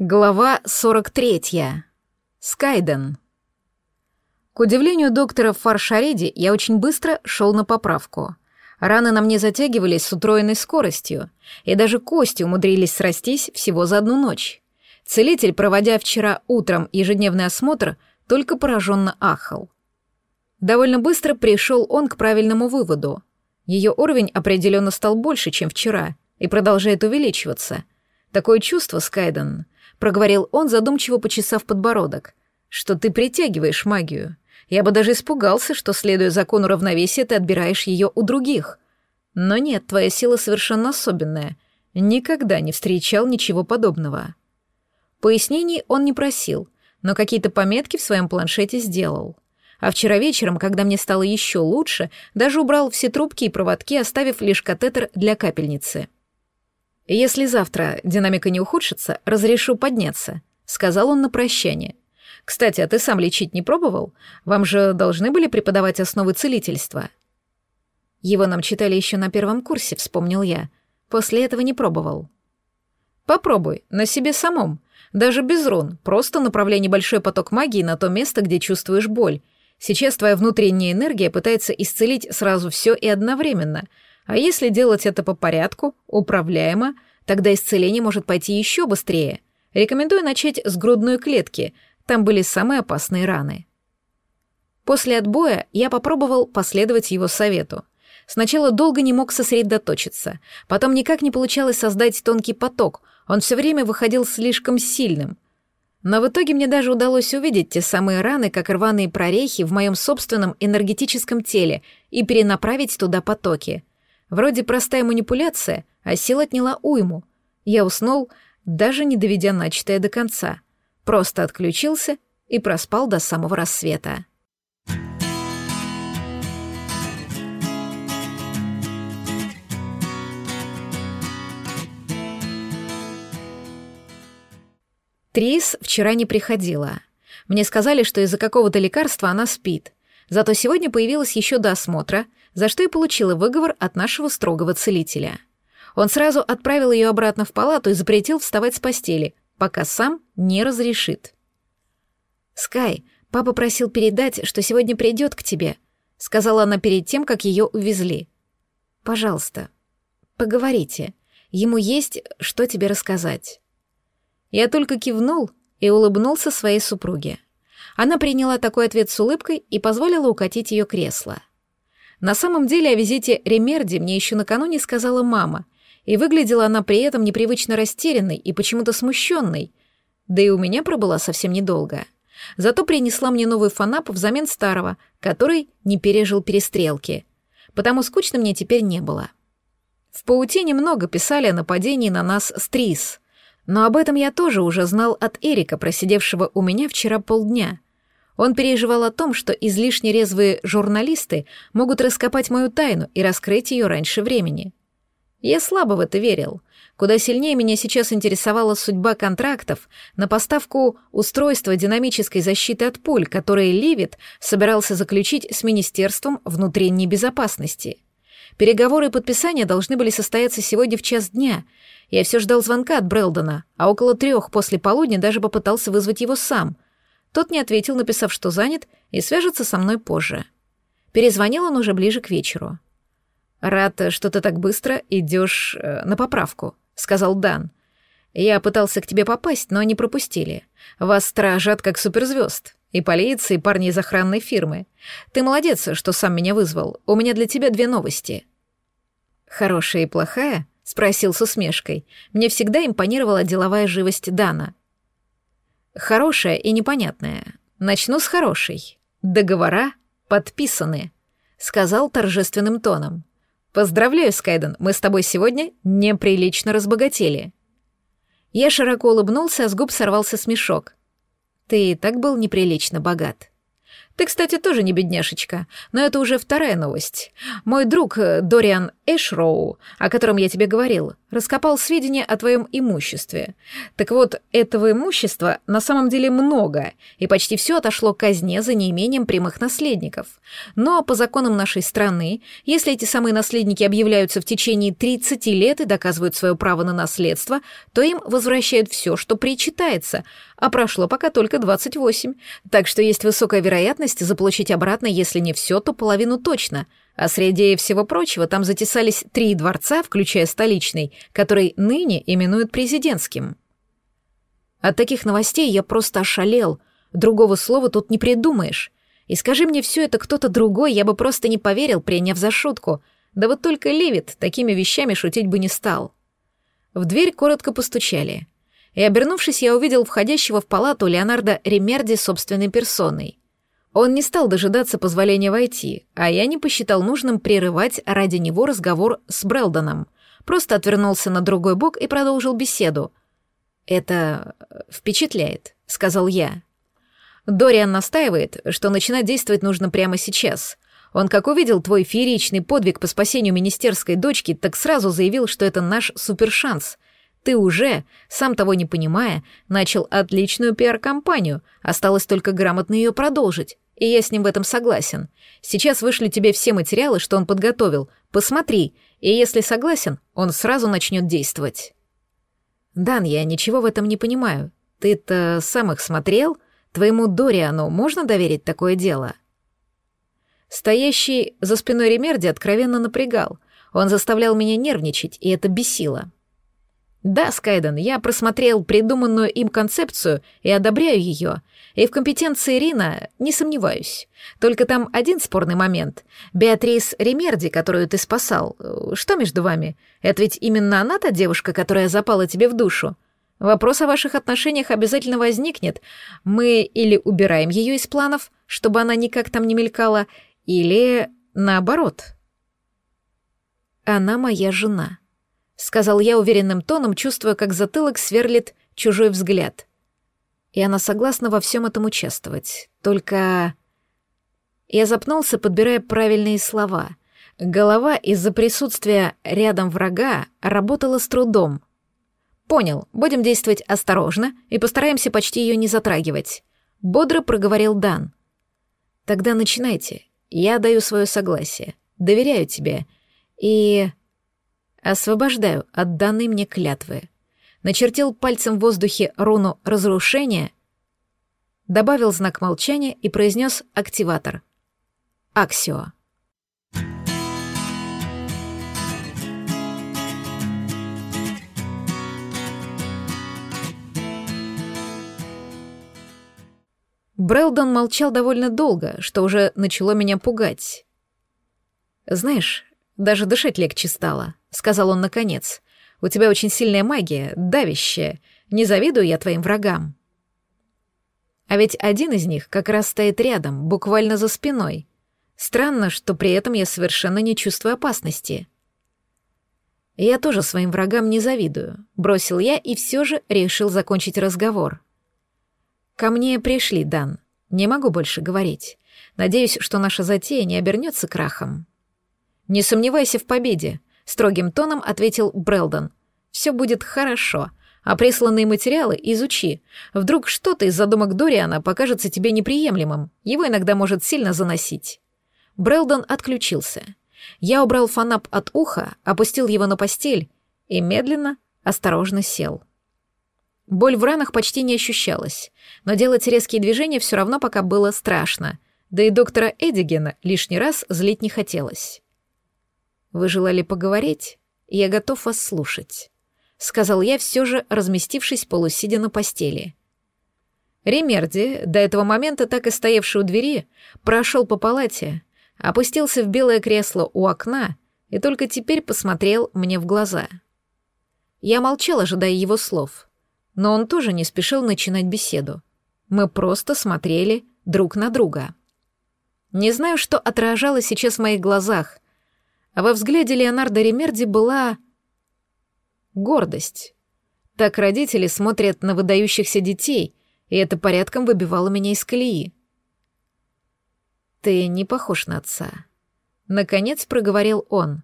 Глава 43. Скайден. К удивлению доктора Фаршареди, я очень быстро шел на поправку. Раны на мне затягивались с утроенной скоростью, и даже кости умудрились срастись всего за одну ночь. Целитель, проводя вчера утром ежедневный осмотр, только пораженно ахал. Довольно быстро пришел он к правильному выводу. Ее уровень определенно стал больше, чем вчера, и продолжает увеличиваться. Такое чувство, Скайден, — проговорил он, задумчиво почесав подбородок, — что ты притягиваешь магию. Я бы даже испугался, что, следуя закону равновесия, ты отбираешь ее у других. Но нет, твоя сила совершенно особенная. Никогда не встречал ничего подобного. Пояснений он не просил, но какие-то пометки в своем планшете сделал. А вчера вечером, когда мне стало еще лучше, даже убрал все трубки и проводки, оставив лишь катетер для капельницы. «Если завтра динамика не ухудшится, разрешу подняться», — сказал он на прощание. «Кстати, а ты сам лечить не пробовал? Вам же должны были преподавать основы целительства». Его нам читали еще на первом курсе, вспомнил я. После этого не пробовал. Попробуй, на себе самом. Даже без рун, просто направляй небольшой поток магии на то место, где чувствуешь боль. Сейчас твоя внутренняя энергия пытается исцелить сразу все и одновременно — а если делать это по порядку, управляемо, тогда исцеление может пойти еще быстрее. Рекомендую начать с грудной клетки, там были самые опасные раны. После отбоя я попробовал последовать его совету. Сначала долго не мог сосредоточиться, потом никак не получалось создать тонкий поток, он все время выходил слишком сильным. Но в итоге мне даже удалось увидеть те самые раны, как рваные прорехи в моем собственном энергетическом теле, и перенаправить туда потоки — Вроде простая манипуляция, а сил отняла уйму. Я уснул, даже не доведя начатое до конца. Просто отключился и проспал до самого рассвета. Трис вчера не приходила. Мне сказали, что из-за какого-то лекарства она спит. Зато сегодня появилась еще до осмотра, за что и получила выговор от нашего строгого целителя. Он сразу отправил ее обратно в палату и запретил вставать с постели, пока сам не разрешит. «Скай, папа просил передать, что сегодня придет к тебе», — сказала она перед тем, как ее увезли. «Пожалуйста, поговорите. Ему есть что тебе рассказать». Я только кивнул и улыбнулся своей супруге. Она приняла такой ответ с улыбкой и позволила укатить ее кресло. На самом деле о визите Ремерди мне еще накануне сказала мама, и выглядела она при этом непривычно растерянной и почему-то смущенной, да и у меня пробыла совсем недолго. Зато принесла мне новый фанап взамен старого, который не пережил перестрелки. Потому скучно мне теперь не было. В паутине много писали о нападении на нас с Трис, но об этом я тоже уже знал от Эрика, просидевшего у меня вчера полдня. Он переживал о том, что излишне резвые журналисты могут раскопать мою тайну и раскрыть ее раньше времени. Я слабо в это верил. Куда сильнее меня сейчас интересовала судьба контрактов на поставку устройства динамической защиты от пуль, которые Ливит собирался заключить с Министерством внутренней безопасности. Переговоры и подписания должны были состояться сегодня в час дня. Я все ждал звонка от Брелдона, а около трех после полудня даже попытался вызвать его сам — тот не ответил, написав, что занят, и свяжется со мной позже. Перезвонил он уже ближе к вечеру. «Рад, что ты так быстро идешь э, на поправку», — сказал Дан. «Я пытался к тебе попасть, но они пропустили. Вас стражат как суперзвезд. И полиция, и парни из охранной фирмы. Ты молодец, что сам меня вызвал. У меня для тебя две новости». «Хорошая и плохая?» — спросил с усмешкой. Мне всегда импонировала деловая живость Дана. Хорошая и непонятная. Начну с хорошей. Договора подписаны, сказал торжественным тоном. Поздравляю, Скайден, мы с тобой сегодня неприлично разбогатели. Я широко улыбнулся, а с губ сорвался смешок. Ты и так был неприлично богат. Ты, кстати, тоже не бедняшечка, но это уже вторая новость. Мой друг э, Дориан Эшроу, о котором я тебе говорил, раскопал сведения о твоем имуществе. Так вот, этого имущества на самом деле много, и почти все отошло к казне за неимением прямых наследников. Но по законам нашей страны, если эти самые наследники объявляются в течение 30 лет и доказывают свое право на наследство, то им возвращают все, что причитается, а прошло пока только 28, так что есть высокая вероятность заполучить обратно, если не все, то половину точно. А среди всего прочего там затесались три дворца, включая столичный, который ныне именуют президентским. От таких новостей я просто ошалел. Другого слова тут не придумаешь. И скажи мне все это кто-то другой, я бы просто не поверил, приняв за шутку. Да вот только Левит такими вещами шутить бы не стал. В дверь коротко постучали и, обернувшись, я увидел входящего в палату Леонардо Ремерди собственной персоной. Он не стал дожидаться позволения войти, а я не посчитал нужным прерывать ради него разговор с Брелдоном. Просто отвернулся на другой бок и продолжил беседу. «Это впечатляет», — сказал я. Дориан настаивает, что начинать действовать нужно прямо сейчас. Он, как увидел твой фееричный подвиг по спасению министерской дочки, так сразу заявил, что это наш супершанс. Ты уже, сам того не понимая, начал отличную пиар-компанию, осталось только грамотно ее продолжить, и я с ним в этом согласен. Сейчас вышлю тебе все материалы, что он подготовил, посмотри, и если согласен, он сразу начнет действовать. Дан, я ничего в этом не понимаю. Ты-то сам их смотрел? Твоему Дориану можно доверить такое дело?» Стоящий за спиной Ремерди откровенно напрягал. Он заставлял меня нервничать, и это бесило. Да, Скайден, я просмотрел придуманную им концепцию и одобряю ее, и в компетенции Рина не сомневаюсь. Только там один спорный момент. Беатрис Ремерди, которую ты спасал, что между вами? Это ведь именно она та девушка, которая запала тебе в душу? Вопрос о ваших отношениях обязательно возникнет. Мы или убираем ее из планов, чтобы она никак там не мелькала, или наоборот. Она моя жена. — сказал я уверенным тоном, чувствуя, как затылок сверлит чужой взгляд. И она согласна во всем этом участвовать. Только... Я запнулся, подбирая правильные слова. Голова из-за присутствия рядом врага работала с трудом. «Понял, будем действовать осторожно и постараемся почти ее не затрагивать», — бодро проговорил Дан. «Тогда начинайте. Я даю свое согласие. Доверяю тебе. И...» Освобождаю от данной мне клятвы. Начертил пальцем в воздухе руну разрушения, добавил знак молчания и произнес активатор. Аксио. Брэлдон молчал довольно долго, что уже начало меня пугать. «Знаешь, даже дышать легче стало», — сказал он наконец. «У тебя очень сильная магия, давящая. Не завидую я твоим врагам». А ведь один из них как раз стоит рядом, буквально за спиной. Странно, что при этом я совершенно не чувствую опасности. Я тоже своим врагам не завидую, бросил я и все же решил закончить разговор. Ко мне пришли, Дан. Не могу больше говорить. Надеюсь, что наша затея не обернется крахом. Не сомневайся в победе, строгим тоном ответил Брелдон. Все будет хорошо, а присланные материалы изучи. Вдруг что-то из задумок Дориана покажется тебе неприемлемым. Его иногда может сильно заносить. Брелдон отключился. Я убрал фанап от уха, опустил его на постель и медленно, осторожно сел. Боль в ранах почти не ощущалась, но делать резкие движения все равно пока было страшно, да и доктора Эдигена лишний раз злить не хотелось. Вы желали поговорить? Я готов вас слушать», — сказал я, все же разместившись полусидя на постели. Ремерди, до этого момента так и стоявший у двери, прошел по палате, опустился в белое кресло у окна и только теперь посмотрел мне в глаза. Я молчал, ожидая его слов, но он тоже не спешил начинать беседу. Мы просто смотрели друг на друга. Не знаю, что отражалось сейчас в моих глазах, во взгляде Леонардо Ремерди была гордость. Так родители смотрят на выдающихся детей, и это порядком выбивало меня из колеи. Ты не похож на отца. Наконец проговорил он.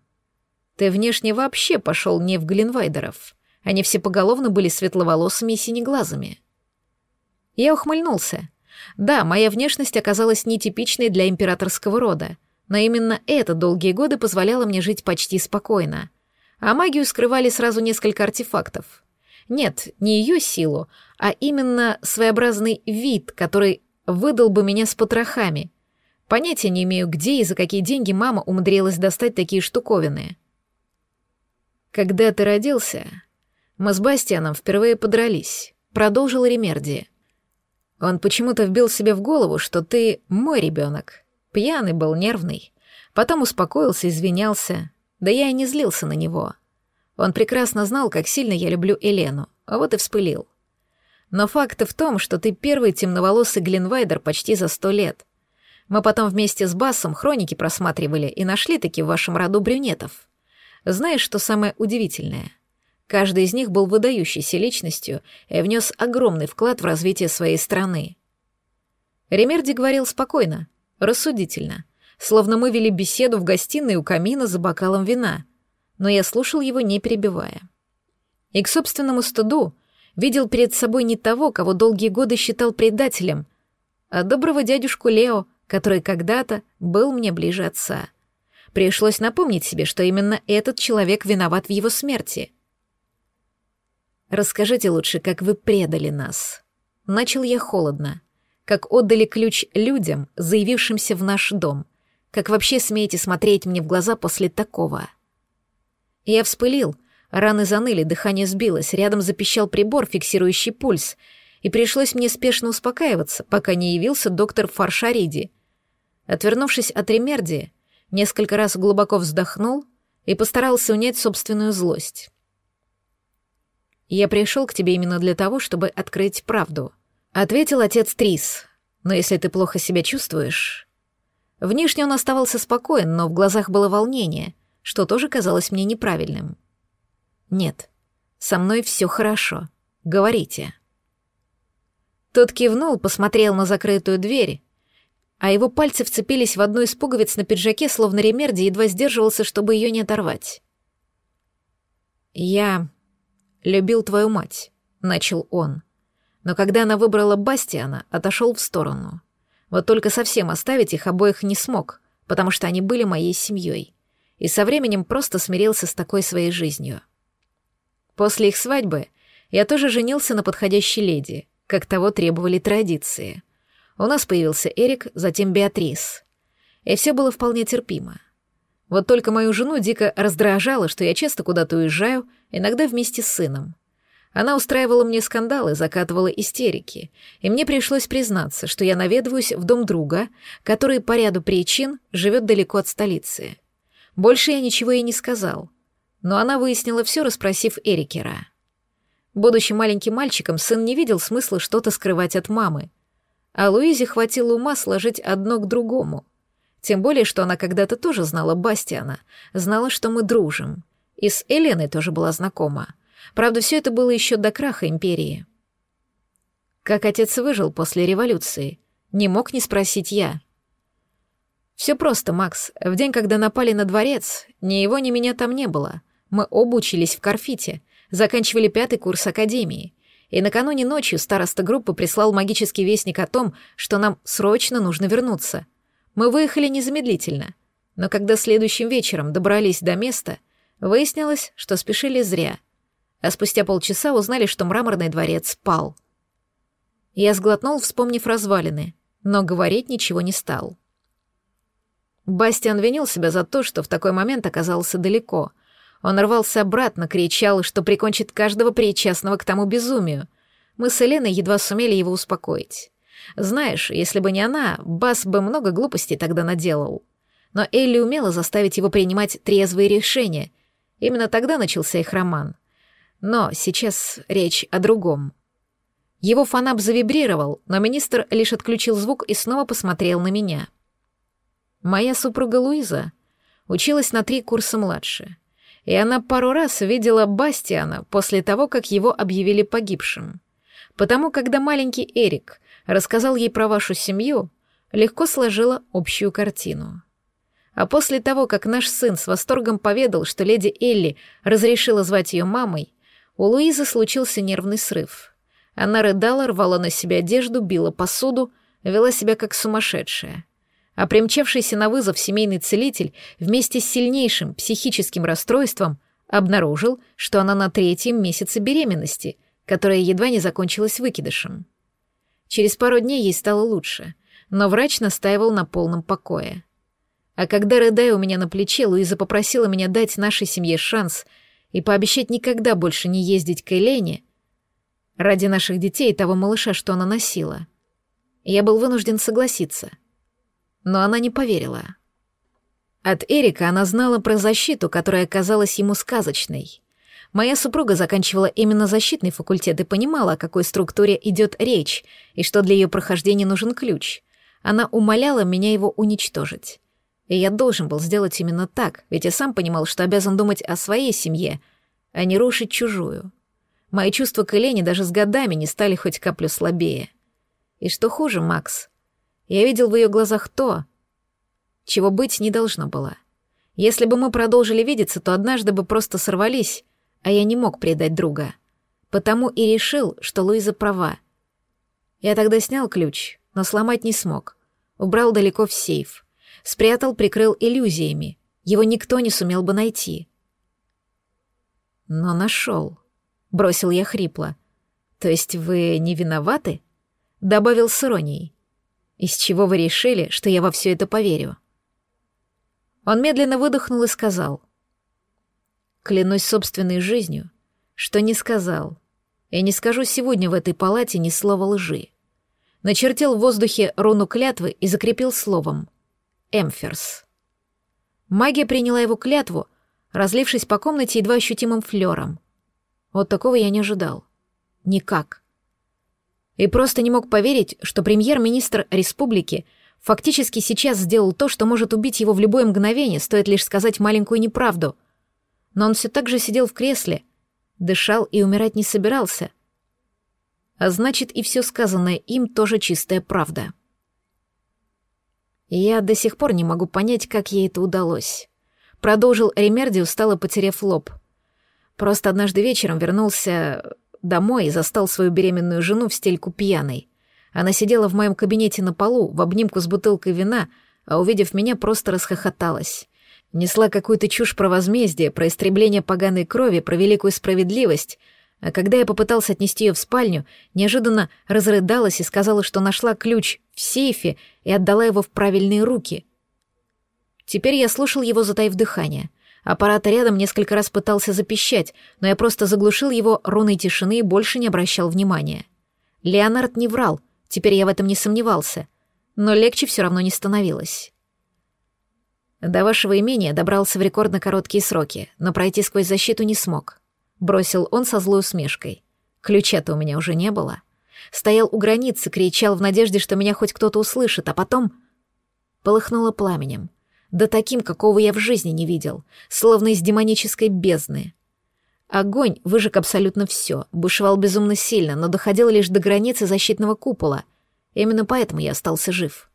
Ты внешне вообще пошел не в Глинвайдеров. Они все поголовно были светловолосыми и синеглазыми. Я ухмыльнулся. Да, моя внешность оказалась нетипичной для императорского рода, но именно это долгие годы позволяло мне жить почти спокойно. А магию скрывали сразу несколько артефактов. Нет, не ее силу, а именно своеобразный вид, который выдал бы меня с потрохами. Понятия не имею, где и за какие деньги мама умудрилась достать такие штуковины. Когда ты родился, мы с Бастианом впервые подрались, продолжил Ремерди. Он почему-то вбил себе в голову, что ты мой ребенок. Пьяный был, нервный. Потом успокоился, извинялся. Да я и не злился на него. Он прекрасно знал, как сильно я люблю Елену, а вот и вспылил. Но факт в том, что ты первый темноволосый Гленвайдер почти за сто лет. Мы потом вместе с Басом хроники просматривали и нашли таки в вашем роду брюнетов. Знаешь, что самое удивительное? Каждый из них был выдающейся личностью и внес огромный вклад в развитие своей страны. Ремерди говорил спокойно, рассудительно, словно мы вели беседу в гостиной у камина за бокалом вина, но я слушал его, не перебивая. И к собственному стыду видел перед собой не того, кого долгие годы считал предателем, а доброго дядюшку Лео, который когда-то был мне ближе отца. Пришлось напомнить себе, что именно этот человек виноват в его смерти. «Расскажите лучше, как вы предали нас». Начал я холодно. Как отдали ключ людям, заявившимся в наш дом. Как вообще смеете смотреть мне в глаза после такого?» Я вспылил, раны заныли, дыхание сбилось, рядом запищал прибор, фиксирующий пульс, и пришлось мне спешно успокаиваться, пока не явился доктор Фаршариди. Отвернувшись от Ремерди, несколько раз глубоко вздохнул и постарался унять собственную злость. «Я пришел к тебе именно для того, чтобы открыть правду», — ответил отец Трис. «Но если ты плохо себя чувствуешь...» Внешне он оставался спокоен, но в глазах было волнение, что тоже казалось мне неправильным. «Нет, со мной все хорошо. Говорите». Тот кивнул, посмотрел на закрытую дверь, а его пальцы вцепились в одну из пуговиц на пиджаке, словно Ремерди едва сдерживался, чтобы ее не оторвать. «Я любил твою мать», — начал он. Но когда она выбрала Бастиана, отошел в сторону. Вот только совсем оставить их обоих не смог, потому что они были моей семьей и со временем просто смирился с такой своей жизнью. После их свадьбы я тоже женился на подходящей леди, как того требовали традиции. У нас появился Эрик, затем Беатрис. И все было вполне терпимо. Вот только мою жену дико раздражало, что я часто куда-то уезжаю, иногда вместе с сыном. Она устраивала мне скандалы, закатывала истерики, и мне пришлось признаться, что я наведываюсь в дом друга, который по ряду причин живет далеко от столицы. Больше я ничего ей не сказал, но она выяснила все, расспросив Эрикера. Будучи маленьким мальчиком, сын не видел смысла что-то скрывать от мамы, а Луизе хватило ума сложить одно к другому. Тем более, что она когда-то тоже знала Бастиана, знала, что мы дружим. И с Еленой тоже была знакома. Правда, все это было еще до краха империи. Как отец выжил после революции? Не мог не спросить я. Все просто, Макс. В день, когда напали на дворец, ни его, ни меня там не было. Мы оба учились в Карфите, заканчивали пятый курс академии. И накануне ночью староста группы прислал магический вестник о том, что нам срочно нужно вернуться. Мы выехали незамедлительно. Но когда следующим вечером добрались до места, выяснилось, что спешили зря. А спустя полчаса узнали, что мраморный дворец пал. Я сглотнул, вспомнив развалины, но говорить ничего не стал. Бастиан винил себя за то, что в такой момент оказался далеко. Он рвался обратно, кричал, что прикончит каждого причастного к тому безумию. Мы с Еленой едва сумели его успокоить. Знаешь, если бы не она, Бас бы много глупостей тогда наделал. Но Элли умела заставить его принимать трезвые решения. Именно тогда начался их роман. Но сейчас речь о другом. Его фанаб завибрировал, но министр лишь отключил звук и снова посмотрел на меня — Моя супруга Луиза училась на три курса младше, и она пару раз видела Бастиана после того, как его объявили погибшим. Потому, когда маленький Эрик рассказал ей про вашу семью, легко сложила общую картину. А после того, как наш сын с восторгом поведал, что леди Элли разрешила звать ее мамой, у Луизы случился нервный срыв. Она рыдала, рвала на себя одежду, била посуду, вела себя как сумасшедшая. А примчавшийся на вызов семейный целитель вместе с сильнейшим психическим расстройством обнаружил, что она на третьем месяце беременности, которая едва не закончилась выкидышем. Через пару дней ей стало лучше, но врач настаивал на полном покое. А когда, рыдая у меня на плече, Луиза попросила меня дать нашей семье шанс и пообещать никогда больше не ездить к Элене, ради наших детей и того малыша, что она носила, я был вынужден согласиться. Но она не поверила. От Эрика она знала про защиту, которая казалась ему сказочной. Моя супруга заканчивала именно защитный факультет и понимала, о какой структуре идет речь и что для ее прохождения нужен ключ. Она умоляла меня его уничтожить. И я должен был сделать именно так, ведь я сам понимал, что обязан думать о своей семье, а не рушить чужую. Мои чувства к Елене даже с годами не стали хоть каплю слабее. И что хуже, Макс, я видел в ее глазах то, чего быть не должно было. Если бы мы продолжили видеться, то однажды бы просто сорвались, а я не мог предать друга. Потому и решил, что Луиза права. Я тогда снял ключ, но сломать не смог. Убрал далеко в сейф — Спрятал, прикрыл иллюзиями. Его никто не сумел бы найти. Но нашел. Бросил я хрипло. То есть вы не виноваты? Добавил с иронией. Из чего вы решили, что я во все это поверю? Он медленно выдохнул и сказал. Клянусь собственной жизнью, что не сказал. Я не скажу сегодня в этой палате ни слова лжи. Начертил в воздухе руну клятвы и закрепил словом — Эмферс. Магия приняла его клятву, разлившись по комнате едва ощутимым флером. Вот такого я не ожидал. Никак. И просто не мог поверить, что премьер-министр республики фактически сейчас сделал то, что может убить его в любое мгновение, стоит лишь сказать маленькую неправду. Но он все так же сидел в кресле, дышал и умирать не собирался. А значит, и все сказанное им тоже чистая правда. Я до сих пор не могу понять, как ей это удалось. Продолжил Ремерди, устало потеряв лоб. Просто однажды вечером вернулся домой и застал свою беременную жену в стельку пьяной. Она сидела в моем кабинете на полу, в обнимку с бутылкой вина, а увидев меня, просто расхохоталась. Несла какую-то чушь про возмездие, про истребление поганой крови, про великую справедливость — а когда я попытался отнести ее в спальню, неожиданно разрыдалась и сказала, что нашла ключ в сейфе и отдала его в правильные руки. Теперь я слушал его, затаив дыхание. Аппарат рядом несколько раз пытался запищать, но я просто заглушил его руной тишины и больше не обращал внимания. Леонард не врал, теперь я в этом не сомневался, но легче все равно не становилось. До вашего имения добрался в рекордно короткие сроки, но пройти сквозь защиту не смог бросил он со злой усмешкой. Ключа-то у меня уже не было. Стоял у границы, кричал в надежде, что меня хоть кто-то услышит, а потом полыхнуло пламенем. Да таким, какого я в жизни не видел, словно из демонической бездны. Огонь выжег абсолютно все, бушевал безумно сильно, но доходил лишь до границы защитного купола. Именно поэтому я остался жив.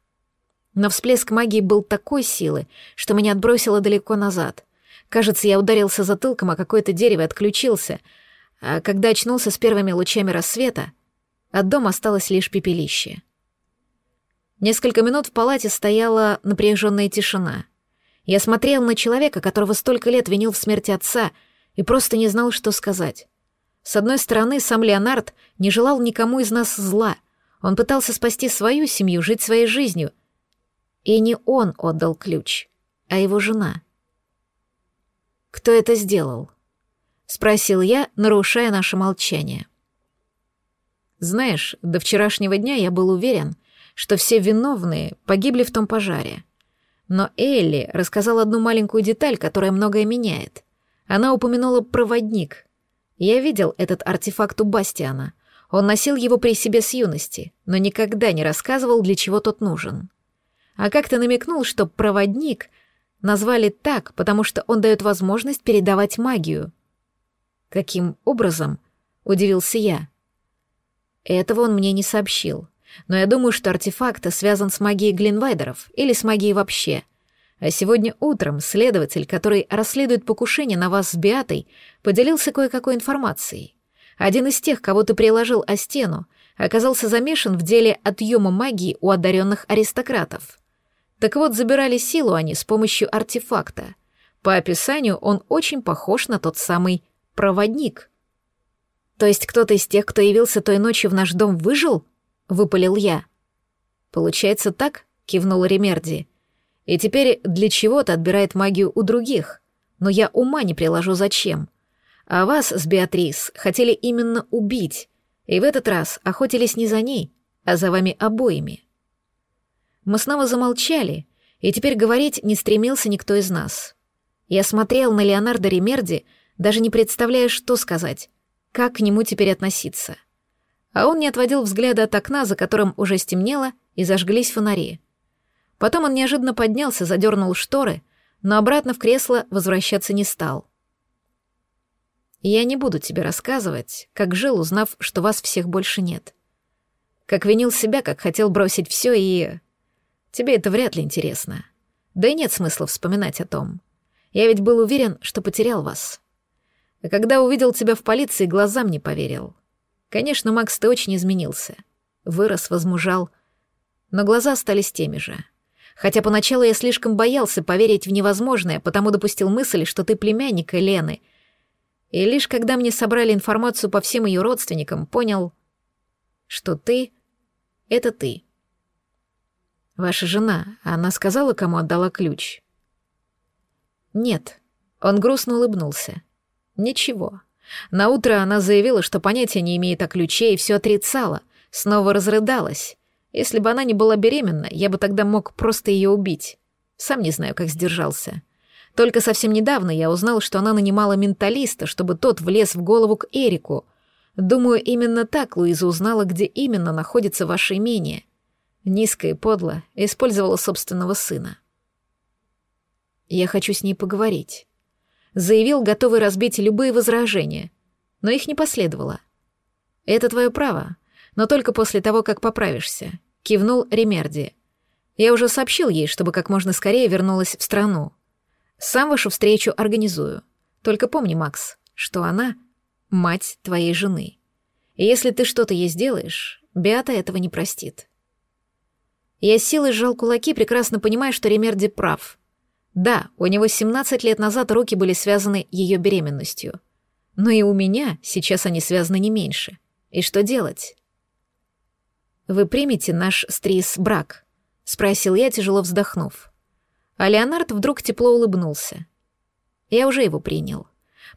Но всплеск магии был такой силы, что меня отбросило далеко назад. Кажется, я ударился затылком о какое-то дерево и отключился, а когда очнулся с первыми лучами рассвета, от дома осталось лишь пепелище. Несколько минут в палате стояла напряженная тишина. Я смотрел на человека, которого столько лет винил в смерти отца, и просто не знал, что сказать. С одной стороны, сам Леонард не желал никому из нас зла. Он пытался спасти свою семью, жить своей жизнью. И не он отдал ключ, а его жена — «Кто это сделал?» — спросил я, нарушая наше молчание. «Знаешь, до вчерашнего дня я был уверен, что все виновные погибли в том пожаре. Но Элли рассказала одну маленькую деталь, которая многое меняет. Она упомянула проводник. Я видел этот артефакт у Бастиана. Он носил его при себе с юности, но никогда не рассказывал, для чего тот нужен. А как-то намекнул, что проводник — Назвали так, потому что он дает возможность передавать магию. Каким образом? Удивился я. Этого он мне не сообщил. но я думаю, что артефакт связан с магией Глинвайдеров или с магией вообще. А сегодня утром следователь, который расследует покушение на вас с Биатой, поделился кое-какой информацией. Один из тех, кого ты приложил о стену, оказался замешан в деле отъема магии у одаренных аристократов. Так вот, забирали силу они с помощью артефакта. По описанию он очень похож на тот самый проводник. То есть кто-то из тех, кто явился той ночью в наш дом, выжил? Выпалил я. Получается так? Кивнул Ремерди. И теперь для чего-то отбирает магию у других. Но я ума не приложу зачем. А вас с Беатрис хотели именно убить, и в этот раз охотились не за ней, а за вами обоими. Мы снова замолчали, и теперь говорить не стремился никто из нас. Я смотрел на Леонардо Ремерди, даже не представляя, что сказать, как к нему теперь относиться. А он не отводил взгляда от окна, за которым уже стемнело, и зажглись фонари. Потом он неожиданно поднялся, задернул шторы, но обратно в кресло возвращаться не стал. Я не буду тебе рассказывать, как жил, узнав, что вас всех больше нет. Как винил себя, как хотел бросить все и... Тебе это вряд ли интересно. Да и нет смысла вспоминать о том. Я ведь был уверен, что потерял вас. А когда увидел тебя в полиции, глазам не поверил. Конечно, Макс, ты очень изменился. Вырос, возмужал. Но глаза остались теми же. Хотя поначалу я слишком боялся поверить в невозможное, потому допустил мысль, что ты племянник Елены — и лишь когда мне собрали информацию по всем ее родственникам, понял, что ты — это ты. Ваша жена, она сказала, кому отдала ключ? Нет. Он грустно улыбнулся. Ничего. На утро она заявила, что понятия не имеет о ключе и все отрицала, снова разрыдалась. Если бы она не была беременна, я бы тогда мог просто ее убить. Сам не знаю, как сдержался. Только совсем недавно я узнал, что она нанимала менталиста, чтобы тот влез в голову к Эрику. Думаю, именно так Луиза узнала, где именно находится ваше имение. Низко и подло использовала собственного сына. Я хочу с ней поговорить. Заявил, готовый разбить любые возражения, но их не последовало. Это твое право, но только после того, как поправишься, кивнул Ремерди. Я уже сообщил ей, чтобы как можно скорее вернулась в страну. Сам вашу встречу организую. Только помни, Макс, что она — мать твоей жены. И если ты что-то ей сделаешь, Беата этого не простит. Я силой сжал кулаки, прекрасно понимая, что Ремерди прав. Да, у него 17 лет назад руки были связаны ее беременностью. Но и у меня сейчас они связаны не меньше. И что делать? «Вы примете наш стрис-брак?» — спросил я, тяжело вздохнув. А Леонард вдруг тепло улыбнулся. Я уже его принял.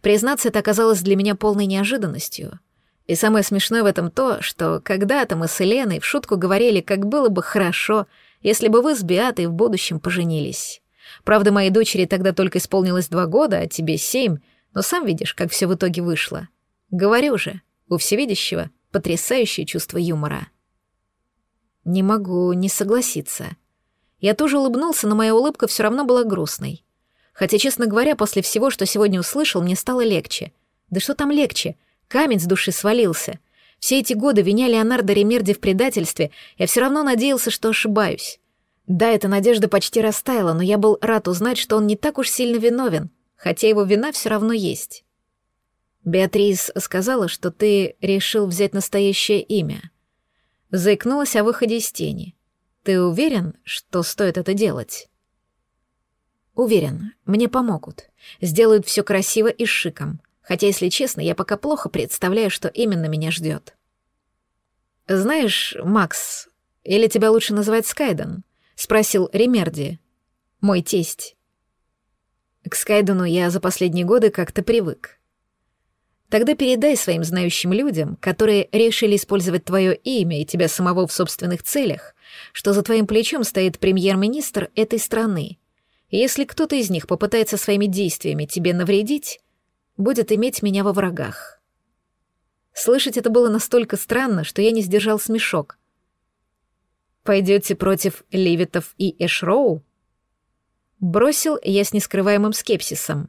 Признаться, это оказалось для меня полной неожиданностью. И самое смешное в этом то, что когда-то мы с Еленой в шутку говорили, как было бы хорошо, если бы вы с Биатой в будущем поженились. Правда, моей дочери тогда только исполнилось два года, а тебе семь, но сам видишь, как все в итоге вышло. Говорю же, у всевидящего потрясающее чувство юмора. Не могу не согласиться — я тоже улыбнулся, но моя улыбка все равно была грустной. Хотя, честно говоря, после всего, что сегодня услышал, мне стало легче. Да что там легче? Камень с души свалился. Все эти годы, виня Леонардо Ремерди в предательстве, я все равно надеялся, что ошибаюсь. Да, эта надежда почти растаяла, но я был рад узнать, что он не так уж сильно виновен, хотя его вина все равно есть. Беатрис сказала, что ты решил взять настоящее имя. Заикнулась о выходе из тени. Ты уверен, что стоит это делать? Уверен, мне помогут. Сделают все красиво и шиком. Хотя, если честно, я пока плохо представляю, что именно меня ждет. Знаешь, Макс, или тебя лучше называть Скайден? Спросил Ремерди. Мой тесть. К Скайдену я за последние годы как-то привык. Тогда передай своим знающим людям, которые решили использовать твое имя и тебя самого в собственных целях, что за твоим плечом стоит премьер-министр этой страны. Если кто-то из них попытается своими действиями тебе навредить, будет иметь меня во врагах. Слышать это было настолько странно, что я не сдержал смешок. «Пойдете против Ливитов и Эшроу?» Бросил я с нескрываемым скепсисом.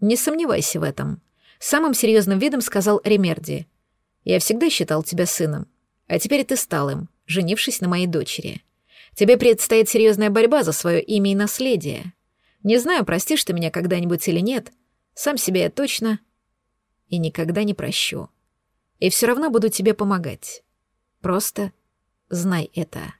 «Не сомневайся в этом», — самым серьезным видом сказал Ремерди. «Я всегда считал тебя сыном, а теперь ты стал им. женившись на моей дочери. Тебе предстоит серьезная борьба за свое имя и наследие. Не знаю, простишь ты меня когда-нибудь или нет, сам себе я точно и никогда не прощу. И все равно буду тебе помогать. Просто знай это.